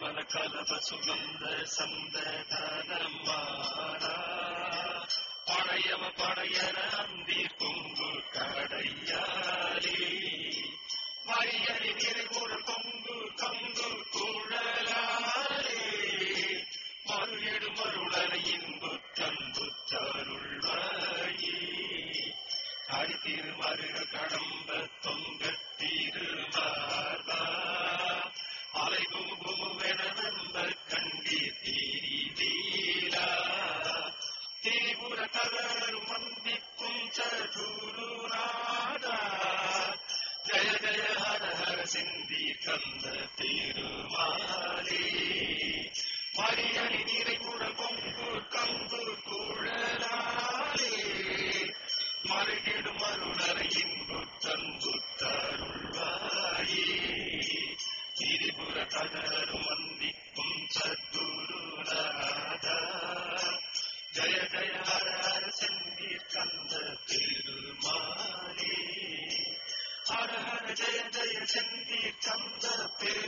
மல கலப சுகந்த சந்தனமாரா படையவ படையன அந்தி பொங்கு கடையாளி வரியறி நிறைகுழல் பொங்கு கங்கு குழலாளே மருளெடு மருளனை இன்பு கன்பு தருள்வாயே அடித்திரு மருக சிந்தி தந்த திருமாலே மரியணி நீரை குழல் பொங்கு கங்கு குழலாலே மறுகிடு மருளர இன்பு தந்து தருள்வாயே திரிபுர தகரும் வந்திக்கும் சத்துருநாதா ஜய ஜய ஹர ஹர செந்தீர் கந்த பெருமானே ஹர ஹர ஜய ஜய